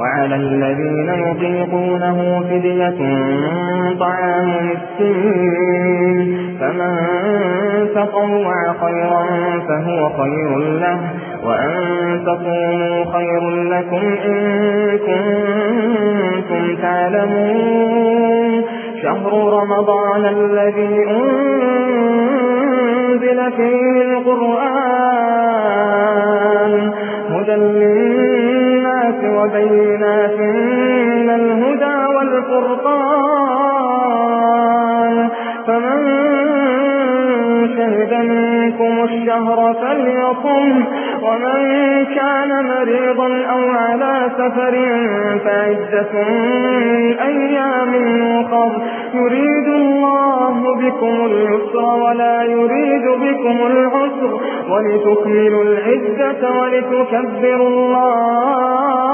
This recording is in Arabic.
وعلى الذين يطيقونه فدية طعام مسكين. فمن تطوع خيرا فهو خير له وأن تقوموا خير لكم إن كنتم تعلمون. شهر رمضان الذي أنزل فيه القرآن هدى وبينات من الهدى والفرقان. فمن شهد منكم الشهر فليصم ومن كان مريضا أو على سفر فعزة أيام أخر. يريد الله بكم اليسر ولا يريد بكم العسر. ولتكملوا العزة ولتكبروا الله.